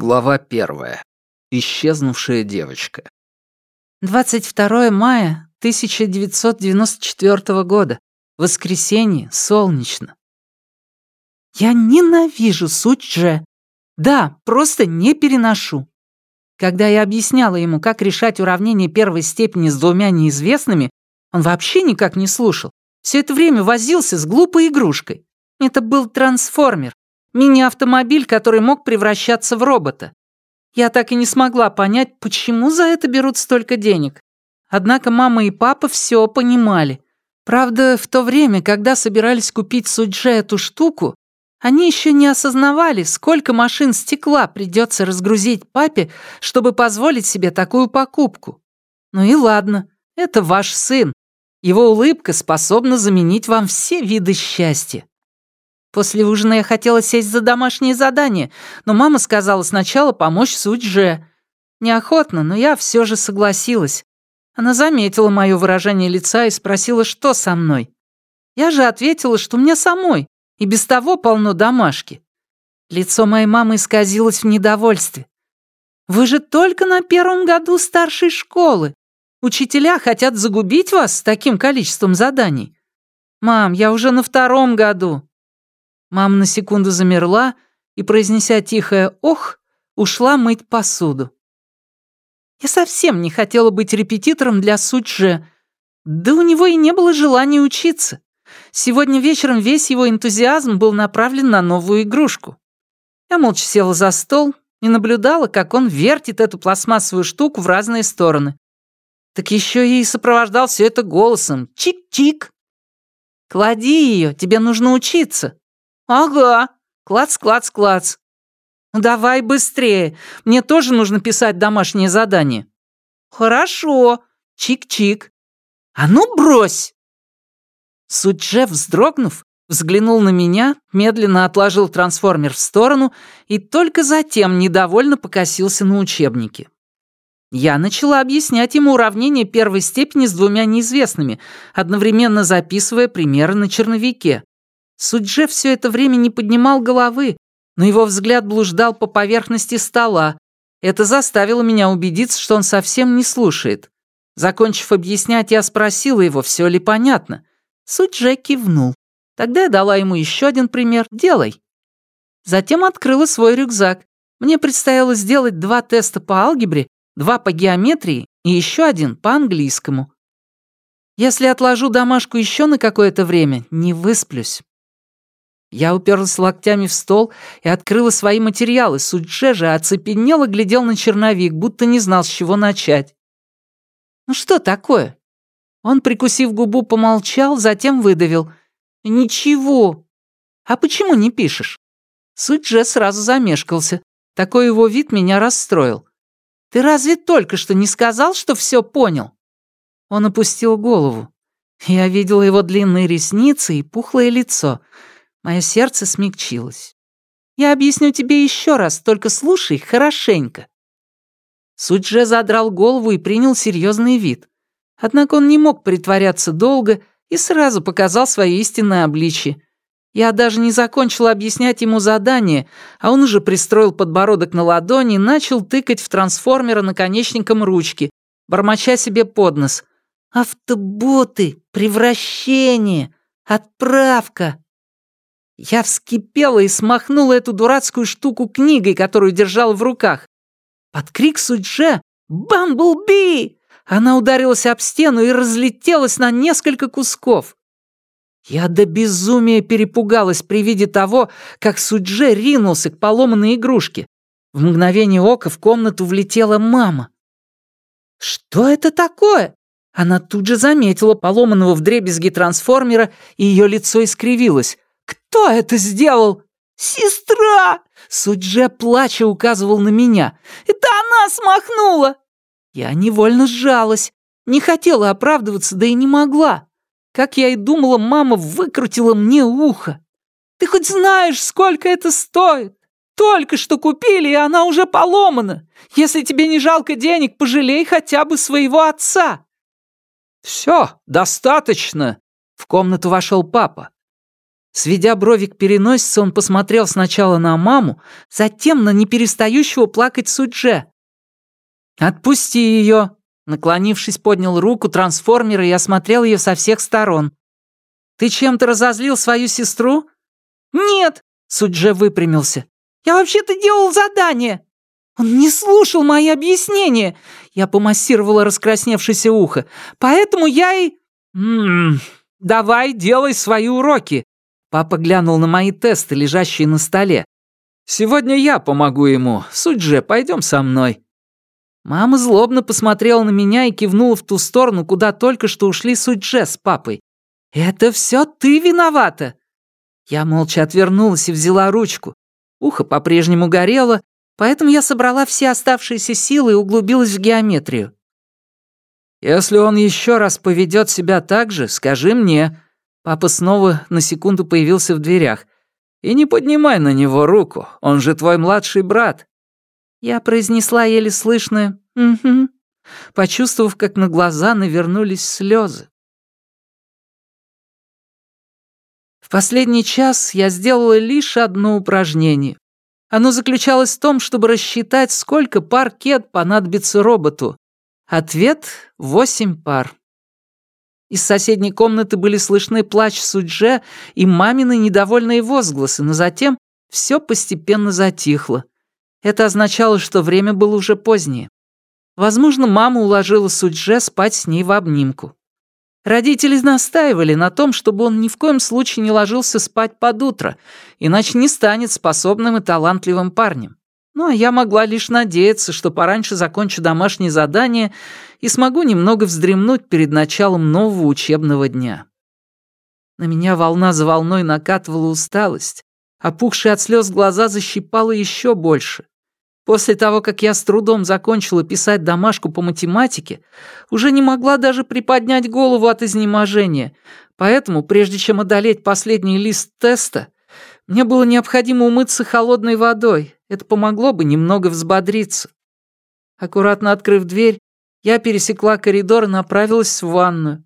Глава первая. Исчезнувшая девочка. 22 мая 1994 года. Воскресенье, солнечно. Я ненавижу суть же. Да, просто не переношу. Когда я объясняла ему, как решать уравнение первой степени с двумя неизвестными, он вообще никак не слушал. Все это время возился с глупой игрушкой. Это был трансформер, Мини-автомобиль, который мог превращаться в робота. Я так и не смогла понять, почему за это берут столько денег. Однако мама и папа все понимали. Правда, в то время, когда собирались купить Судже эту штуку, они еще не осознавали, сколько машин стекла придется разгрузить папе, чтобы позволить себе такую покупку. Ну и ладно, это ваш сын. Его улыбка способна заменить вам все виды счастья. После ужина я хотела сесть за домашнее задание, но мама сказала сначала помочь Судже. Неохотно, но я все же согласилась. Она заметила мое выражение лица и спросила, что со мной. Я же ответила, что мне самой, и без того полно домашки. Лицо моей мамы исказилось в недовольстве. «Вы же только на первом году старшей школы. Учителя хотят загубить вас с таким количеством заданий. Мам, я уже на втором году. Мама на секунду замерла и, произнеся тихое «ох», ушла мыть посуду. Я совсем не хотела быть репетитором для Суджи, да у него и не было желания учиться. Сегодня вечером весь его энтузиазм был направлен на новую игрушку. Я молча села за стол и наблюдала, как он вертит эту пластмассовую штуку в разные стороны. Так еще и сопровождал все это голосом «Чик-чик». «Клади ее, тебе нужно учиться». «Ага. Клац-клац-клац. Давай быстрее. Мне тоже нужно писать домашнее задание». «Хорошо. Чик-чик. А ну брось!» Судже, вздрогнув, взглянул на меня, медленно отложил трансформер в сторону и только затем недовольно покосился на учебники. Я начала объяснять ему уравнение первой степени с двумя неизвестными, одновременно записывая примеры на черновике. Судже все это время не поднимал головы, но его взгляд блуждал по поверхности стола. Это заставило меня убедиться, что он совсем не слушает. Закончив объяснять, я спросила его, все ли понятно. Судже кивнул. Тогда я дала ему еще один пример «делай». Затем открыла свой рюкзак. Мне предстояло сделать два теста по алгебре, два по геометрии и еще один по английскому. Если отложу домашку еще на какое-то время, не высплюсь. Я уперлась локтями в стол и открыла свои материалы. Судже же оцепенело глядел на черновик, будто не знал, с чего начать. «Ну что такое?» Он, прикусив губу, помолчал, затем выдавил. «Ничего. А почему не пишешь?» Судже сразу замешкался. Такой его вид меня расстроил. «Ты разве только что не сказал, что все понял?» Он опустил голову. Я видела его длинные ресницы и пухлое лицо — Мое сердце смягчилось. «Я объясню тебе еще раз, только слушай хорошенько». Судже задрал голову и принял серьезный вид. Однако он не мог притворяться долго и сразу показал свое истинное обличье. Я даже не закончила объяснять ему задание, а он уже пристроил подбородок на ладони и начал тыкать в трансформера наконечником ручки, бормоча себе под нос. «Автоботы! Превращение! Отправка!» Я вскипела и смахнула эту дурацкую штуку книгой, которую держала в руках. Под крик Судже «Бамблби!» Она ударилась об стену и разлетелась на несколько кусков. Я до безумия перепугалась при виде того, как Судже ринулся к поломанной игрушке. В мгновение ока в комнату влетела мама. «Что это такое?» Она тут же заметила поломанного вдребезги трансформера, и ее лицо искривилось. «Кто это сделал?» «Сестра!» Судже плача указывал на меня. «Это она смахнула!» Я невольно сжалась. Не хотела оправдываться, да и не могла. Как я и думала, мама выкрутила мне ухо. «Ты хоть знаешь, сколько это стоит? Только что купили, и она уже поломана. Если тебе не жалко денег, пожалей хотя бы своего отца». «Все, достаточно!» В комнату вошел папа. Сведя брови к он посмотрел сначала на маму, затем на неперестающего плакать Судже. «Отпусти ее!» Наклонившись, поднял руку трансформера и осмотрел ее со всех сторон. «Ты чем-то разозлил свою сестру?» «Нет!» — Судже выпрямился. «Я вообще-то делал задание!» «Он не слушал мои объяснения!» Я помассировала раскрасневшееся ухо. «Поэтому я и...» «Ммм, давай, делай свои уроки!» Папа глянул на мои тесты, лежащие на столе. «Сегодня я помогу ему. Суть же, пойдем со мной». Мама злобно посмотрела на меня и кивнула в ту сторону, куда только что ушли Судже с папой. «Это все ты виновата!» Я молча отвернулась и взяла ручку. Ухо по-прежнему горело, поэтому я собрала все оставшиеся силы и углубилась в геометрию. «Если он еще раз поведет себя так же, скажи мне», Папа снова на секунду появился в дверях. «И не поднимай на него руку, он же твой младший брат». Я произнесла еле слышное «Угу», почувствовав, как на глаза навернулись слезы. В последний час я сделала лишь одно упражнение. Оно заключалось в том, чтобы рассчитать, сколько пар кед понадобится роботу. Ответ — восемь пар. Из соседней комнаты были слышны плач Судже и мамины недовольные возгласы, но затем все постепенно затихло. Это означало, что время было уже позднее. Возможно, мама уложила Судже спать с ней в обнимку. Родители настаивали на том, чтобы он ни в коем случае не ложился спать под утро, иначе не станет способным и талантливым парнем. Ну, а я могла лишь надеяться, что пораньше закончу домашнее задание и смогу немного вздремнуть перед началом нового учебного дня. На меня волна за волной накатывала усталость, опухшие от слез глаза защипало еще больше. После того, как я с трудом закончила писать домашку по математике, уже не могла даже приподнять голову от изнеможения, поэтому, прежде чем одолеть последний лист теста, мне было необходимо умыться холодной водой, это помогло бы немного взбодриться. Аккуратно открыв дверь, я пересекла коридор и направилась в ванную.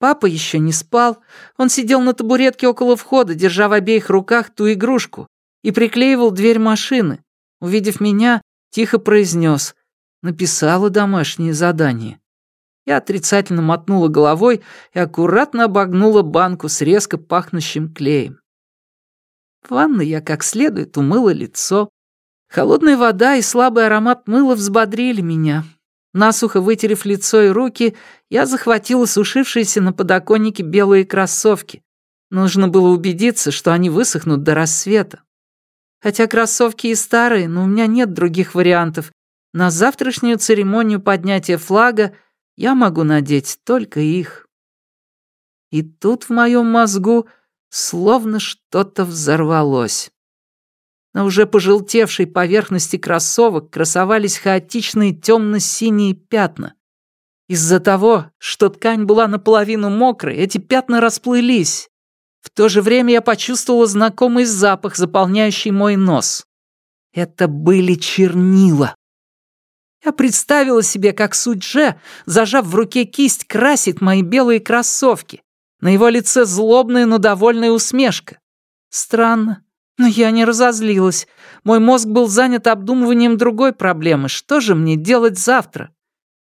Папа еще не спал. Он сидел на табуретке около входа, держа в обеих руках ту игрушку, и приклеивал дверь машины. Увидев меня, тихо произнес «Написала домашнее задание». Я отрицательно мотнула головой и аккуратно обогнула банку с резко пахнущим клеем. В ванной я как следует умыла лицо, Холодная вода и слабый аромат мыла взбодрили меня. Насухо вытерев лицо и руки, я захватила сушившиеся на подоконнике белые кроссовки. Нужно было убедиться, что они высохнут до рассвета. Хотя кроссовки и старые, но у меня нет других вариантов. На завтрашнюю церемонию поднятия флага я могу надеть только их. И тут в моем мозгу словно что-то взорвалось. На уже пожелтевшей поверхности кроссовок красовались хаотичные темно-синие пятна. Из-за того, что ткань была наполовину мокрой, эти пятна расплылись. В то же время я почувствовала знакомый запах, заполняющий мой нос. Это были чернила. Я представила себе, как Судже, зажав в руке кисть, красит мои белые кроссовки. На его лице злобная, но довольная усмешка. Странно, но я не разозлилась. Мой мозг был занят обдумыванием другой проблемы. Что же мне делать завтра?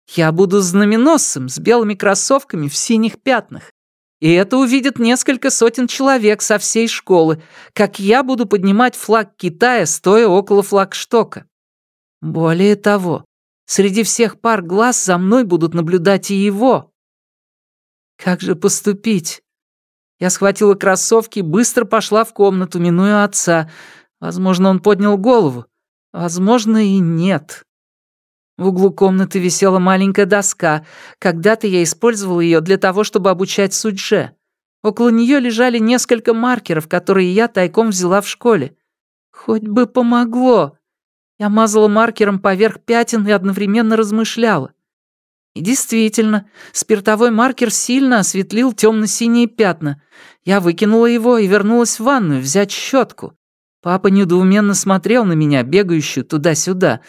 Я буду знаменосцем с белыми кроссовками в синих пятнах. И это увидят несколько сотен человек со всей школы, как я буду поднимать флаг Китая, стоя около флагштока. Более того, среди всех пар глаз за мной будут наблюдать и его. Как же поступить? Я схватила кроссовки быстро пошла в комнату, минуя отца. Возможно, он поднял голову. Возможно, и нет. В углу комнаты висела маленькая доска. Когда-то я использовала ее для того, чтобы обучать судже. Около нее лежали несколько маркеров, которые я тайком взяла в школе. Хоть бы помогло. Я мазала маркером поверх пятен и одновременно размышляла. И действительно, спиртовой маркер сильно осветлил темно-синие пятна. Я выкинула его и вернулась в ванную взять щетку. Папа недоуменно смотрел на меня, бегающую туда-сюда.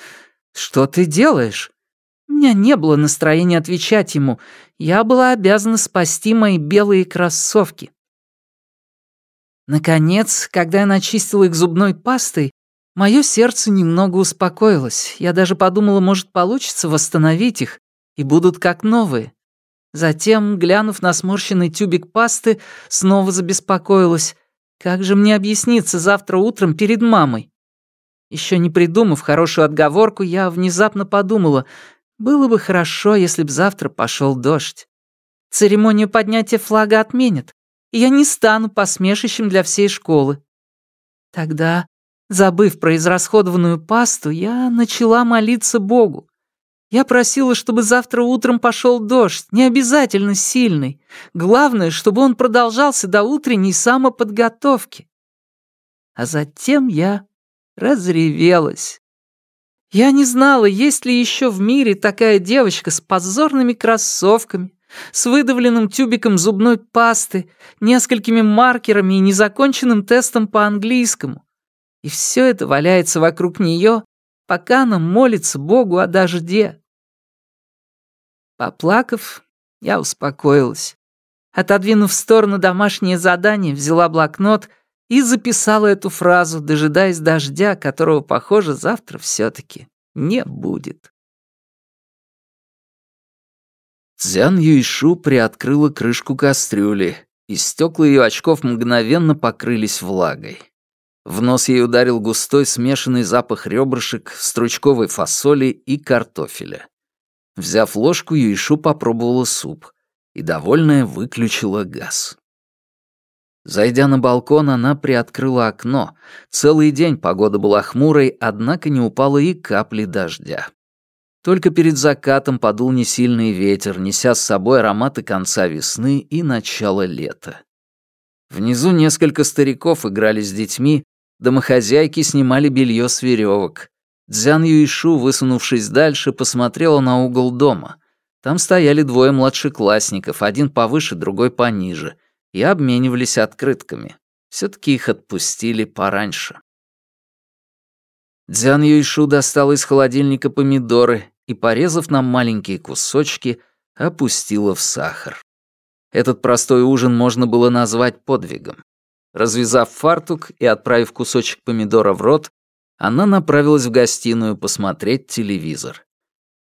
«Что ты делаешь?» У меня не было настроения отвечать ему. Я была обязана спасти мои белые кроссовки. Наконец, когда я начистила их зубной пастой, мое сердце немного успокоилось. Я даже подумала, может, получится восстановить их, и будут как новые. Затем, глянув на сморщенный тюбик пасты, снова забеспокоилась. Как же мне объясниться завтра утром перед мамой? Еще не придумав хорошую отговорку, я внезапно подумала, было бы хорошо, если б завтра пошел дождь. Церемонию поднятия флага отменят, и я не стану посмешищем для всей школы. Тогда, забыв про израсходованную пасту, я начала молиться Богу. Я просила, чтобы завтра утром пошел дождь, не обязательно сильный. Главное, чтобы он продолжался до утренней самоподготовки. А затем я разревелась. Я не знала, есть ли еще в мире такая девочка с позорными кроссовками, с выдавленным тюбиком зубной пасты, несколькими маркерами и незаконченным тестом по английскому. И все это валяется вокруг нее, пока она молится Богу о дожде. Поплакав, я успокоилась. Отодвинув в сторону домашнее задание, взяла блокнот и записала эту фразу, дожидаясь дождя, которого, похоже, завтра все-таки не будет. Цзян Юйшу приоткрыла крышку кастрюли, и стекла ее очков мгновенно покрылись влагой. В нос ей ударил густой смешанный запах ребрышек, стручковой фасоли и картофеля. Взяв ложку, Юишу попробовала суп и, довольная, выключила газ. Зайдя на балкон, она приоткрыла окно. Целый день погода была хмурой, однако не упало и капли дождя. Только перед закатом подул несильный ветер, неся с собой ароматы конца весны и начала лета. Внизу несколько стариков играли с детьми, домохозяйки снимали белье с веревок. Дзян Юишу, высунувшись дальше, посмотрела на угол дома. Там стояли двое младшеклассников, один повыше, другой пониже, и обменивались открытками. все таки их отпустили пораньше. Дзян Юишу достала из холодильника помидоры и, порезав на маленькие кусочки, опустила в сахар. Этот простой ужин можно было назвать подвигом. Развязав фартук и отправив кусочек помидора в рот, она направилась в гостиную посмотреть телевизор.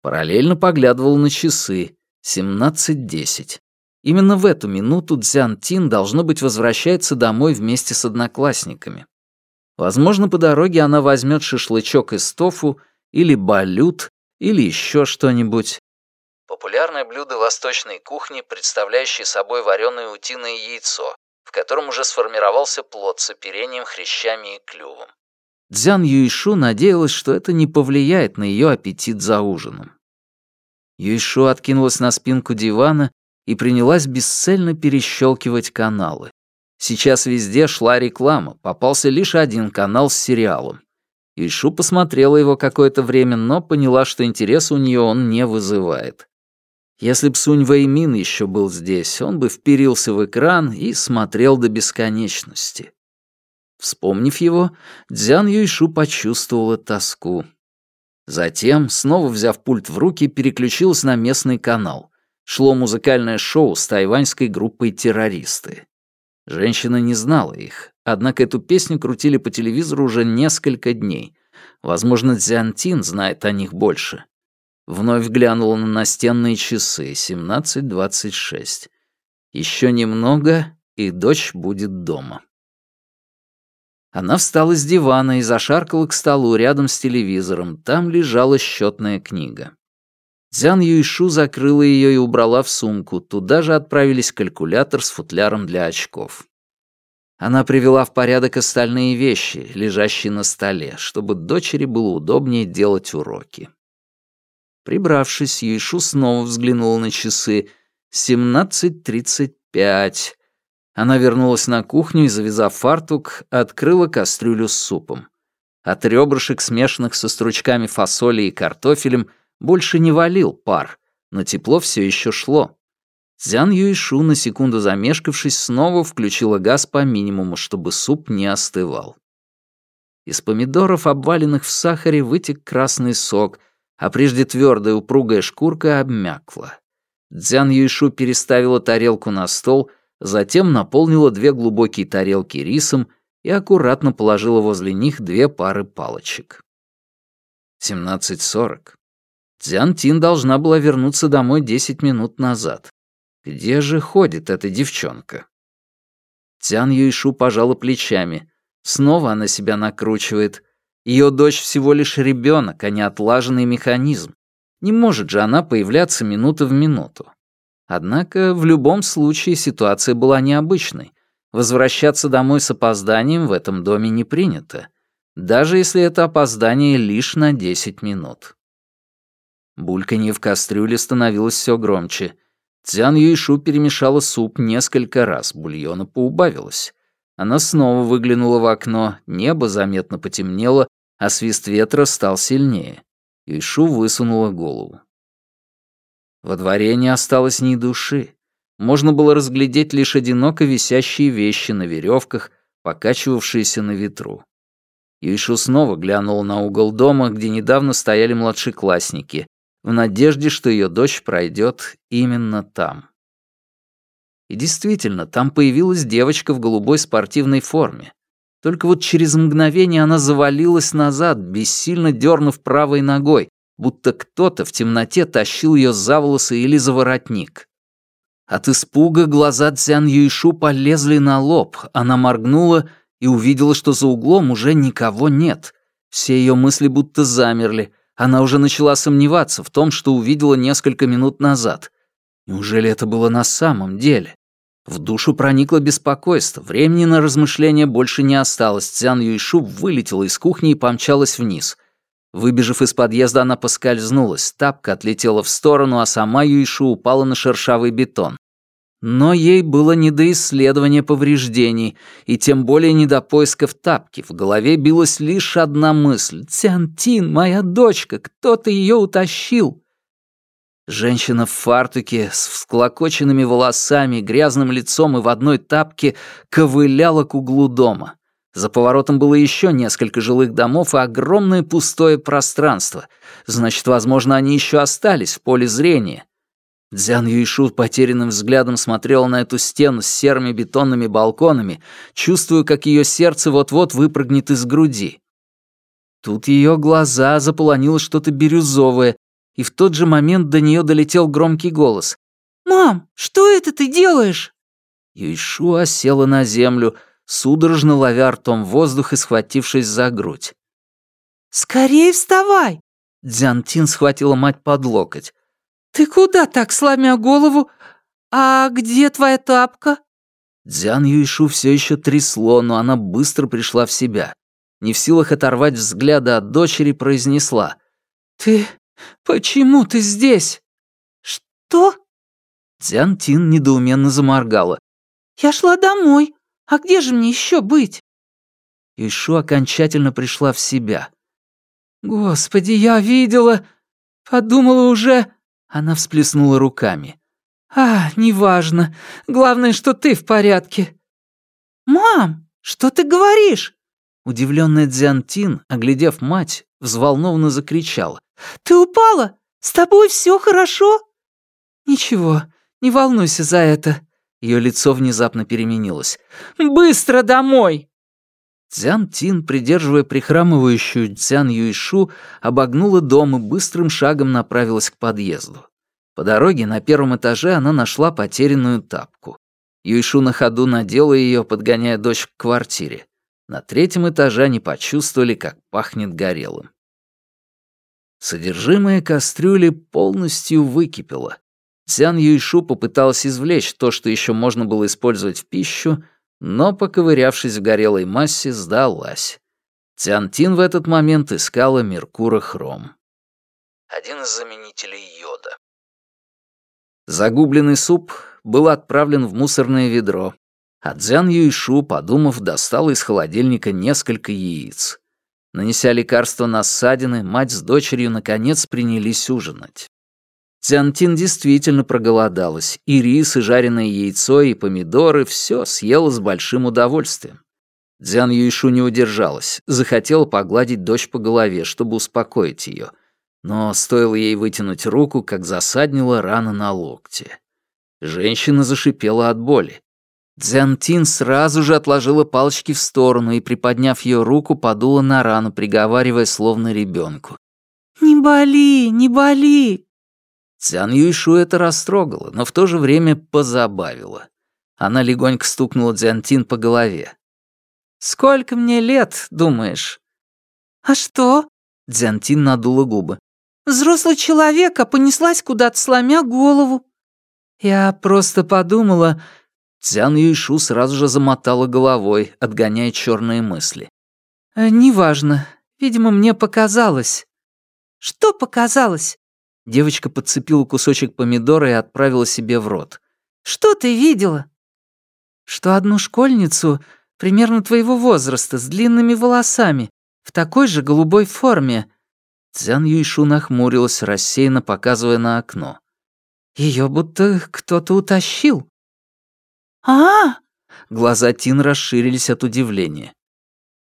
Параллельно поглядывала на часы. 17.10. Именно в эту минуту Цзян Тин, должно быть, возвращается домой вместе с одноклассниками. Возможно, по дороге она возьмет шашлычок из тофу или балют, или еще что-нибудь. Популярное блюдо восточной кухни, представляющее собой вареное утиное яйцо, в котором уже сформировался плод с оперением, хрящами и клювом. Дзян Юйшу надеялась, что это не повлияет на ее аппетит за ужином. Юйшу откинулась на спинку дивана и принялась бесцельно перещелкивать каналы. Сейчас везде шла реклама, попался лишь один канал с сериалом. Юйшу посмотрела его какое-то время, но поняла, что интерес у нее он не вызывает. Если б Сунь Вэймин еще был здесь, он бы вперился в экран и смотрел до бесконечности. Вспомнив его, Дзян Юйшу почувствовала тоску. Затем, снова взяв пульт в руки, переключилась на местный канал. Шло музыкальное шоу с тайваньской группой «Террористы». Женщина не знала их, однако эту песню крутили по телевизору уже несколько дней. Возможно, Дзян Тин знает о них больше. Вновь глянула на настенные часы, 17.26. Еще немного, и дочь будет дома. Она встала с дивана и зашаркала к столу рядом с телевизором. Там лежала счетная книга. Дзян Юйшу закрыла ее и убрала в сумку. Туда же отправились калькулятор с футляром для очков. Она привела в порядок остальные вещи, лежащие на столе, чтобы дочери было удобнее делать уроки. Прибравшись, Юйшу снова взглянула на часы. «Семнадцать тридцать пять». Она вернулась на кухню и, завязав фартук, открыла кастрюлю с супом. От ребрышек, смешанных со стручками фасоли и картофелем, больше не валил пар, но тепло все еще шло. Цзян Юишу, на секунду замешкавшись, снова включила газ по минимуму, чтобы суп не остывал. Из помидоров, обваленных в сахаре, вытек красный сок, а прежде твердая упругая шкурка обмякла. Цзян Юишу переставила тарелку на стол — затем наполнила две глубокие тарелки рисом и аккуратно положила возле них две пары палочек. 17.40. Цзян Тин должна была вернуться домой 10 минут назад. Где же ходит эта девчонка? Цян Юйшу пожала плечами. Снова она себя накручивает. Ее дочь всего лишь ребенок, а не отлаженный механизм. Не может же она появляться минута в минуту. Однако в любом случае ситуация была необычной. Возвращаться домой с опозданием в этом доме не принято, даже если это опоздание лишь на 10 минут. Бульканье в кастрюле становилось все громче — Цзян Юйшу перемешала суп несколько раз, бульона поубавилось. Она снова выглянула в окно, небо заметно потемнело, а свист ветра стал сильнее. Юйшу высунула голову. Во дворе не осталось ни души. Можно было разглядеть лишь одиноко висящие вещи на веревках, покачивавшиеся на ветру. Юйшу снова глянула на угол дома, где недавно стояли младшеклассники, в надежде, что ее дочь пройдет именно там. И действительно, там появилась девочка в голубой спортивной форме. Только вот через мгновение она завалилась назад, бессильно дернув правой ногой, будто кто-то в темноте тащил ее за волосы или за воротник. От испуга глаза Цян Юйшу полезли на лоб, она моргнула и увидела, что за углом уже никого нет. Все ее мысли будто замерли — она уже начала сомневаться в том, что увидела несколько минут назад. Неужели это было на самом деле? В душу проникло беспокойство. Времени на размышления больше не осталось. Цян Юйшу вылетела из кухни и помчалась вниз. Выбежав из подъезда, она поскользнулась. Тапка отлетела в сторону, а сама Юйшу упала на шершавый бетон. Но ей было не до исследования повреждений, и тем более не до поисков тапки. В голове билась лишь одна мысль. «Тянтин, моя дочка, кто-то ее утащил!» Женщина в фартуке, с всклокоченными волосами, грязным лицом и в одной тапке ковыляла к углу дома. За поворотом было еще несколько жилых домов и огромное пустое пространство. Значит, возможно, они еще остались в поле зрения. Дзян Юйшу потерянным взглядом смотрела на эту стену с серыми бетонными балконами, чувствуя, как ее сердце вот-вот выпрыгнет из груди. Тут ее глаза заполонило что-то бирюзовое, и в тот же момент до нее долетел громкий голос. «Мам, что это ты делаешь?» Юйшу осела на землю, судорожно ловя ртом воздух и схватившись за грудь. «Скорее вставай!» Дзянтин схватила мать под локоть. «Ты куда так, сломя голову? А где твоя тапка?» Дзян Юйшу все еще трясло, но она быстро пришла в себя. Не в силах оторвать взгляда от дочери, произнесла. «Ты... почему ты здесь?» «Что?» Дзян Тин недоуменно заморгала. «Я шла домой. А где же мне еще быть?» Юйшу окончательно пришла в себя. «Господи, я видела... подумала уже...» Она всплеснула руками. «А, неважно. Главное, что ты в порядке». «Мам, что ты говоришь?» Удивленная Дзянтин, оглядев мать, взволнованно закричала. «Ты упала? С тобой все хорошо?» «Ничего, не волнуйся за это». Ее лицо внезапно переменилось. «Быстро домой!» Цзян Тин, придерживая прихрамывающую Цзян Юйшу, обогнула дом и быстрым шагом направилась к подъезду. По дороге на первом этаже она нашла потерянную тапку. Юйшу на ходу надела ее, подгоняя дочь к квартире. На третьем этаже они почувствовали, как пахнет горелым. Содержимое кастрюли полностью выкипело. Цян Юйшу попыталась извлечь то, что еще можно было использовать в пищу, но, поковырявшись в горелой массе, сдалась. Тянтин в этот момент искала меркурохром. Один из заменителей йода. Загубленный суп был отправлен в мусорное ведро, а Дзян Юйшу, подумав, достала из холодильника несколько яиц. Нанеся лекарство на ссадины, мать с дочерью наконец принялись ужинать. Цянтин действительно проголодалась, и рис, и жареное яйцо, и помидоры — все съела с большим удовольствием. Дзян Юйшу не удержалась, захотела погладить дочь по голове, чтобы успокоить ее. Но стоило ей вытянуть руку, как засаднила рана на локте. Женщина зашипела от боли. Дзянтин сразу же отложила палочки в сторону и, приподняв ее руку, подула на рану, приговаривая словно ребенку. «Не боли, не боли!» Цян Юйшу это растрогало, но в то же время позабавило. Она легонько стукнула Дзянтин по голове. «Сколько мне лет, думаешь?» «А что?» Дзянтин надула губы. «Взрослый человек, а понеслась куда-то, сломя голову». «Я просто подумала...» Цян Юйшу сразу же замотала головой, отгоняя черные мысли. «Э, «Неважно. Видимо, мне показалось». «Что показалось?» Девочка подцепила кусочек помидора и отправила себе в рот. «Что ты видела?» «Что одну школьницу, примерно твоего возраста, с длинными волосами, в такой же голубой форме». Цян Юйшу нахмурилась, рассеянно показывая на окно. Ее будто кто-то утащил». «А!» Глаза Тин расширились от удивления.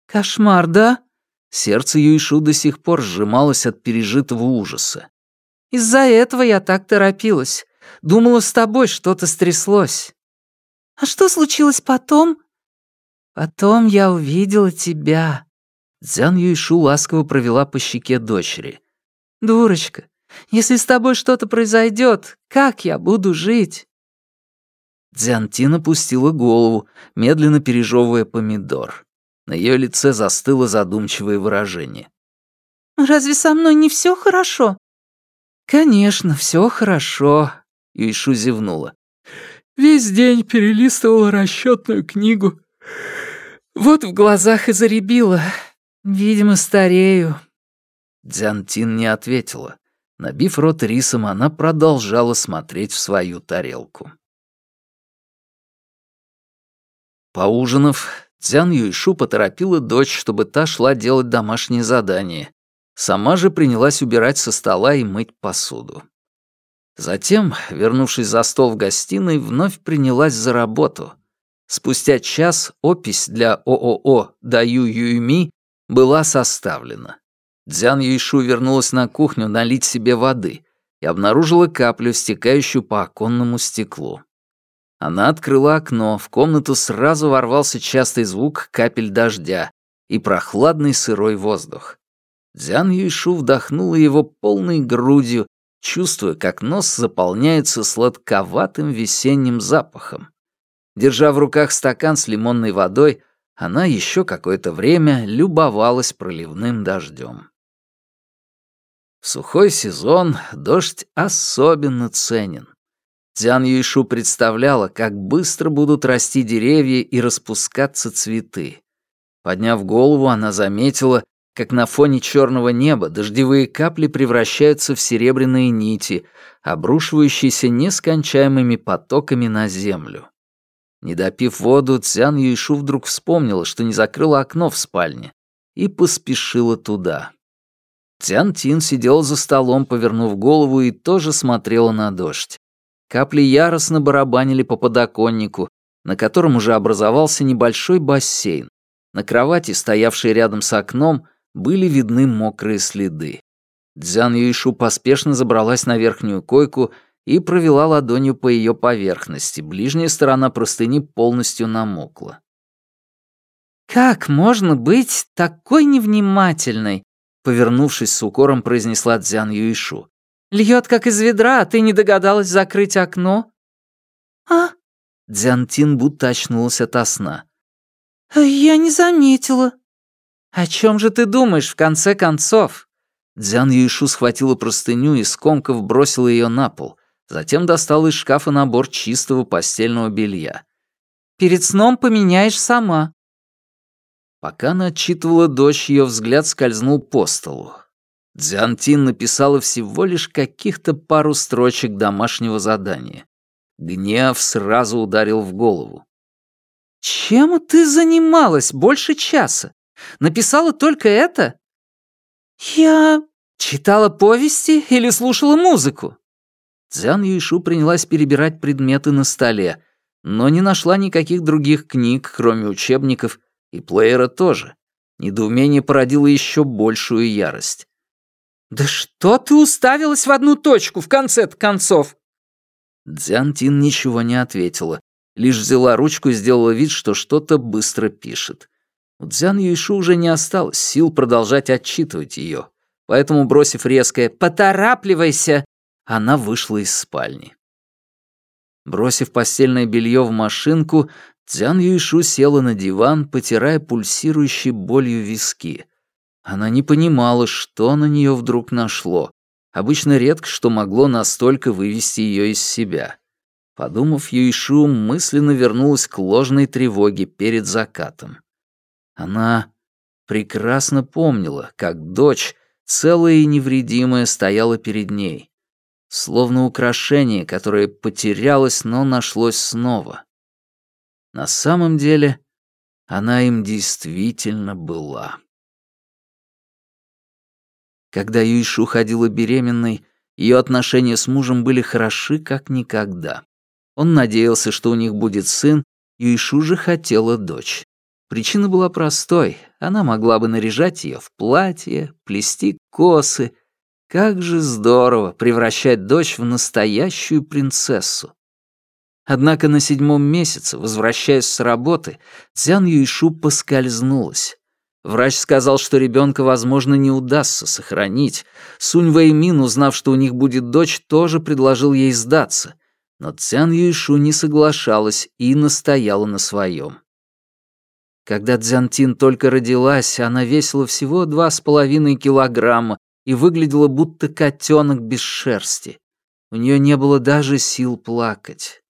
«Кошмар, да?» Сердце Юйшу до сих пор сжималось от пережитого ужаса. «Из-за этого я так торопилась. Думала, с тобой что-то стряслось». «А что случилось потом?» «Потом я увидела тебя». Дзян Юйшу ласково провела по щеке дочери. «Дурочка, если с тобой что-то произойдет, как я буду жить?» Дзянтин опустила голову, медленно пережевывая помидор. На ее лице застыло задумчивое выражение. «Разве со мной не все хорошо?» «Конечно, все хорошо», — Юйшу зевнула. «Весь день перелистывала расчетную книгу. Вот в глазах и заребила. Видимо, старею». Дзянтин не ответила. Набив рот рисом, она продолжала смотреть в свою тарелку. Поужинав, Цзян Юйшу поторопила дочь, чтобы та шла делать домашнее задание. Сама же принялась убирать со стола и мыть посуду. Затем, вернувшись за стол в гостиной, вновь принялась за работу. Спустя час опись для ООО «Даю Юйми» была составлена. Дзян Юйшу вернулась на кухню налить себе воды и обнаружила каплю, стекающую по оконному стеклу. Она открыла окно, в комнату сразу ворвался частый звук капель дождя и прохладный сырой воздух. Дзян Юйшу вдохнула его полной грудью, чувствуя, как нос заполняется сладковатым весенним запахом. Держа в руках стакан с лимонной водой, она еще какое-то время любовалась проливным дождем. В сухой сезон дождь особенно ценен. Цзян Юйшу представляла, как быстро будут расти деревья и распускаться цветы. Подняв голову, она заметила, как на фоне черного неба дождевые капли превращаются в серебряные нити, обрушивающиеся нескончаемыми потоками на землю. Не допив воду, Цзян Юйшу вдруг вспомнила, что не закрыла окно в спальне, и поспешила туда. Цян Тин сидел за столом, повернув голову, и тоже смотрела на дождь. Капли яростно барабанили по подоконнику, на котором уже образовался небольшой бассейн. На кровати, стоявшей рядом с окном, были видны мокрые следы. Дзян Юйшу поспешно забралась на верхнюю койку и провела ладонью по ее поверхности. Ближняя сторона простыни полностью намокла. «Как можно быть такой невнимательной?» Повернувшись с укором, произнесла Дзян Юишу. «Льет, как из ведра, а ты не догадалась закрыть окно?» «А?» Дзян Тин будто очнулась ото сна. «Я не заметила». «О чем же ты думаешь, в конце концов?» Дзян Юишу схватила простыню и скомков бросила ее на пол, затем достала из шкафа набор чистого постельного белья. «Перед сном поменяешь сама». Пока она отчитывала дочь, ее взгляд скользнул по столу. Дзянтин написала всего лишь каких-то пару строчек домашнего задания. Гнев сразу ударил в голову. «Чем ты занималась больше часа? Написала только это?» «Я...» «Читала повести или слушала музыку?» Цзян Юйшу принялась перебирать предметы на столе, но не нашла никаких других книг, кроме учебников, и плеера тоже. Недоумение породило еще большую ярость. «Да что ты уставилась в одну точку в конце концов?» Дзян Тин ничего не ответила. Лишь взяла ручку и сделала вид, что что-то быстро пишет. У Цзян Юйшу уже не осталось сил продолжать отчитывать ее, поэтому, бросив резкое «Поторапливайся!», она вышла из спальни. Бросив постельное белье в машинку, Цзян Юйшу села на диван, потирая пульсирующей болью виски. Она не понимала, что на нее вдруг нашло. Обычно редко что могло настолько вывести ее из себя. Подумав, Юйшу мысленно вернулась к ложной тревоге перед закатом. Она прекрасно помнила, как дочь, целая и невредимая, стояла перед ней. Словно украшение, которое потерялось, но нашлось снова. На самом деле, она им действительно была. Когда Юйшу ходила беременной, ее отношения с мужем были хороши как никогда. Он надеялся, что у них будет сын, Юйшу же хотела дочь. Причина была простой. Она могла бы наряжать ее в платье, плести косы. Как же здорово превращать дочь в настоящую принцессу. Однако на седьмом месяце, возвращаясь с работы, Цян Юйшу поскользнулась. Врач сказал, что ребенка, возможно, не удастся сохранить. Сунь Вэймин, узнав, что у них будет дочь, тоже предложил ей сдаться. Но Цян Юйшу не соглашалась и настояла на своем. Когда Дзянтин только родилась, она весила всего два с половиной килограмма и выглядела будто котенок без шерсти. У нее не было даже сил плакать.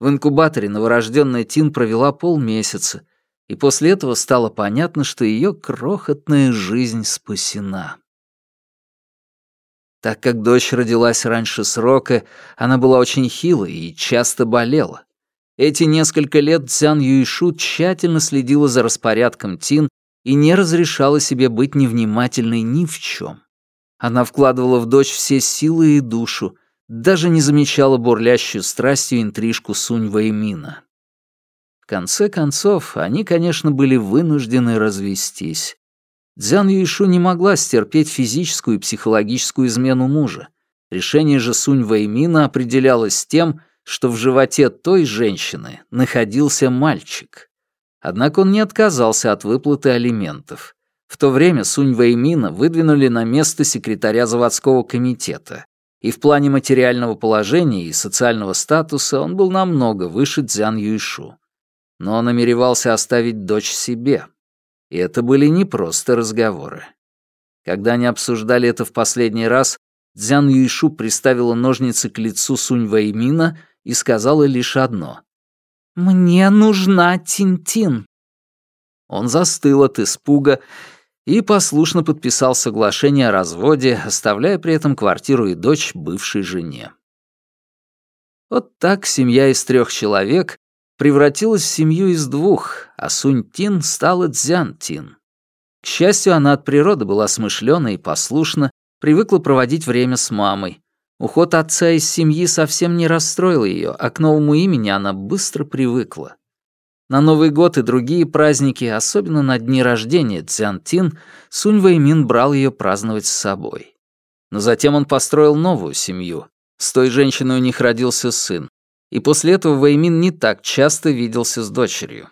В инкубаторе новорожденная Тин провела полмесяца, и после этого стало понятно, что ее крохотная жизнь спасена. Так как дочь родилась раньше срока, она была очень хилой и часто болела. Эти несколько лет Цян Юишу тщательно следила за распорядком Тин и не разрешала себе быть невнимательной ни в чем. Она вкладывала в дочь все силы и душу, даже не замечала бурлящую страстью интрижку Сунь Вэймина. В конце концов, они, конечно, были вынуждены развестись. Дзян Юишу не могла стерпеть физическую и психологическую измену мужа. Решение же Сунь Вэймина определялось тем, что в животе той женщины находился мальчик. Однако он не отказался от выплаты алиментов. В то время Сунь Вэймина выдвинули на место секретаря заводского комитета, и в плане материального положения и социального статуса он был намного выше Цзян Юйшу. Но он намеревался оставить дочь себе. И это были не просто разговоры. Когда они обсуждали это в последний раз, Цзян Юйшу приставила ножницы к лицу Сунь Вэймина и сказала лишь одно. «Мне нужна Тинтин». -тин». Он застыл от испуга и послушно подписал соглашение о разводе, оставляя при этом квартиру и дочь бывшей жене. Вот так семья из трех человек превратилась в семью из двух, а Сунь-Тин стала Цзян-Тин. К счастью, она от природы была смышлёна и послушна, привыкла проводить время с мамой, Уход отца из семьи совсем не расстроил ее, а к новому имени она быстро привыкла. На Новый год и другие праздники, особенно на дни рождения Цзянтин, Сунь Вэймин брал ее праздновать с собой. Но затем он построил новую семью. С той женщиной у них родился сын. И после этого Вэймин не так часто виделся с дочерью.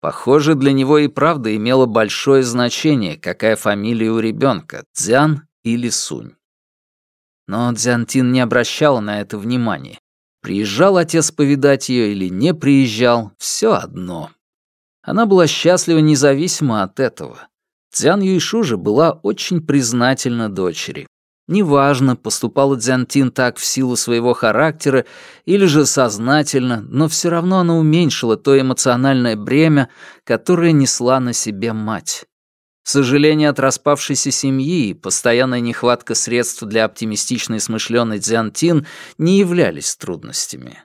Похоже, для него и правда имело большое значение, какая фамилия у ребенка — Цзян или Сунь. Но Дзянтин не обращала на это внимания. Приезжал отец повидать ее или не приезжал, все одно. Она была счастлива независимо от этого. Цзян Юйшу же была очень признательна дочери. Неважно, поступала Дзянтин так в силу своего характера или же сознательно, но все равно она уменьшила то эмоциональное бремя, которое несла на себе мать. Сожаление от распавшейся семьи и постоянная нехватка средств для оптимистичной смышленой Дзянтин не являлись трудностями.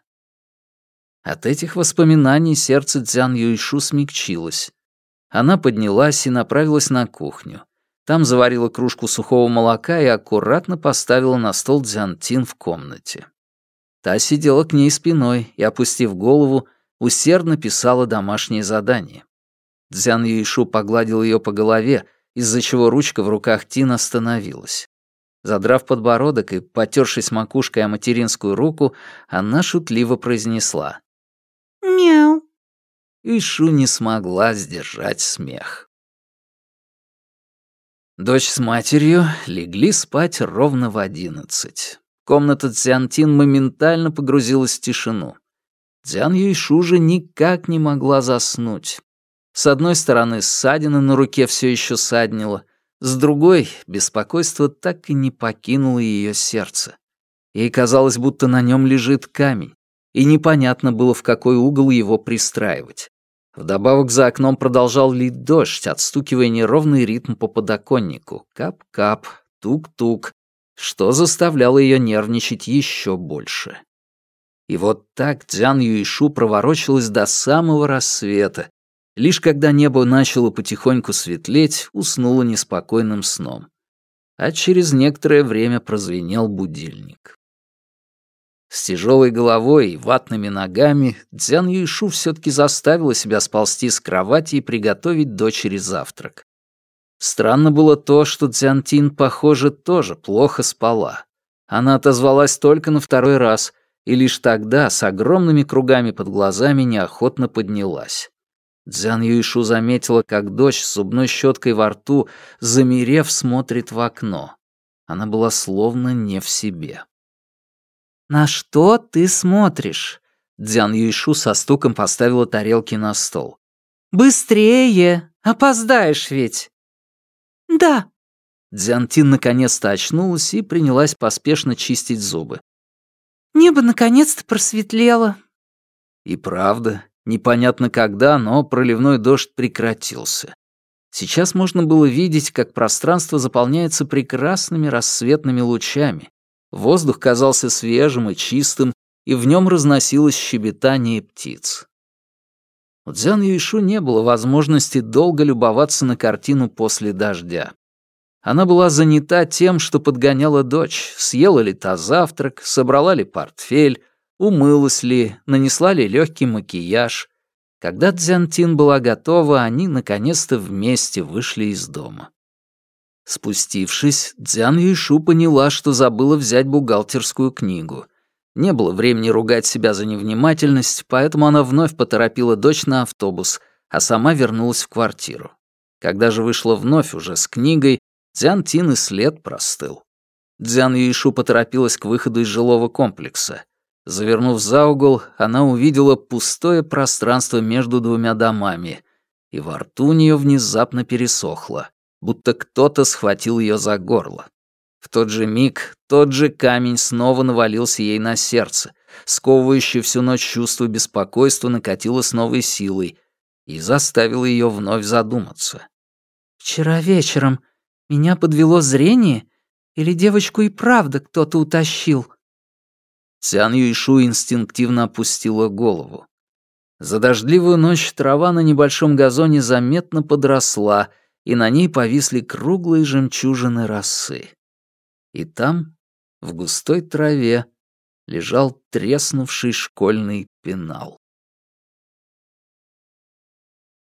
От этих воспоминаний сердце Дзян Юйшу смягчилось. Она поднялась и направилась на кухню. Там заварила кружку сухого молока и аккуратно поставила на стол Дзянтин в комнате. Та сидела к ней спиной и, опустив голову, усердно писала домашнее задание. Дзян Юишу погладил ее по голове, из-за чего ручка в руках Тин остановилась. Задрав подбородок и потершись макушкой о материнскую руку, она шутливо произнесла. «Мяу». Юйшу не смогла сдержать смех. Дочь с матерью легли спать ровно в одиннадцать. Комната Цзянтин моментально погрузилась в тишину. Дзян Юйшу же никак не могла заснуть. С одной стороны, ссадина на руке все еще саднила, с другой, беспокойство так и не покинуло ее сердце. Ей казалось, будто на нем лежит камень, и непонятно было, в какой угол его пристраивать. Вдобавок за окном продолжал лить дождь, отстукивая неровный ритм по подоконнику. Кап-кап, тук-тук, что заставляло ее нервничать еще больше. И вот так Дзян Юишу проворочилась до самого рассвета. Лишь когда небо начало потихоньку светлеть, уснула неспокойным сном. А через некоторое время прозвенел будильник. С тяжелой головой и ватными ногами Дзян Юйшу все-таки заставила себя сползти с кровати и приготовить дочери завтрак. Странно было то, что Дзян Тин, похоже, тоже плохо спала. Она отозвалась только на второй раз, и лишь тогда с огромными кругами под глазами неохотно поднялась. Дзян Юйшу заметила, как дочь с зубной щеткой во рту, замерев, смотрит в окно. Она была словно не в себе. «На что ты смотришь?» Дзян Юйшу со стуком поставила тарелки на стол. «Быстрее! Опоздаешь ведь!» «Да!» Дзян Тин наконец-то очнулась и принялась поспешно чистить зубы. «Небо наконец-то просветлело!» И правда, непонятно когда, но проливной дождь прекратился. Сейчас можно было видеть, как пространство заполняется прекрасными рассветными лучами, Воздух казался свежим и чистым, и в нем разносилось щебетание птиц. У Дзян Юйшу не было возможности долго любоваться на картину после дождя. Она была занята тем, что подгоняла дочь, съела ли та завтрак, собрала ли портфель, умылась ли, нанесла ли легкий макияж. Когда Дзянтин была готова, они наконец-то вместе вышли из дома. Спустившись, Дзян Юйшу поняла, что забыла взять бухгалтерскую книгу. Не было времени ругать себя за невнимательность, поэтому она вновь поторопила дочь на автобус, а сама вернулась в квартиру. Когда же вышла вновь уже с книгой, Дзян Тин и след простыл. Дзян Юйшу поторопилась к выходу из жилого комплекса. Завернув за угол, она увидела пустое пространство между двумя домами, и во рту у нее внезапно пересохло будто кто-то схватил ее за горло. В тот же миг тот же камень снова навалился ей на сердце, сковывающее всю ночь чувство беспокойства накатило с новой силой и заставило ее вновь задуматься. «Вчера вечером меня подвело зрение, или девочку и правда кто-то утащил?» Цян Юйшу инстинктивно опустила голову. За дождливую ночь трава на небольшом газоне заметно подросла — и на ней повисли круглые жемчужины росы. И там, в густой траве, лежал треснувший школьный пенал.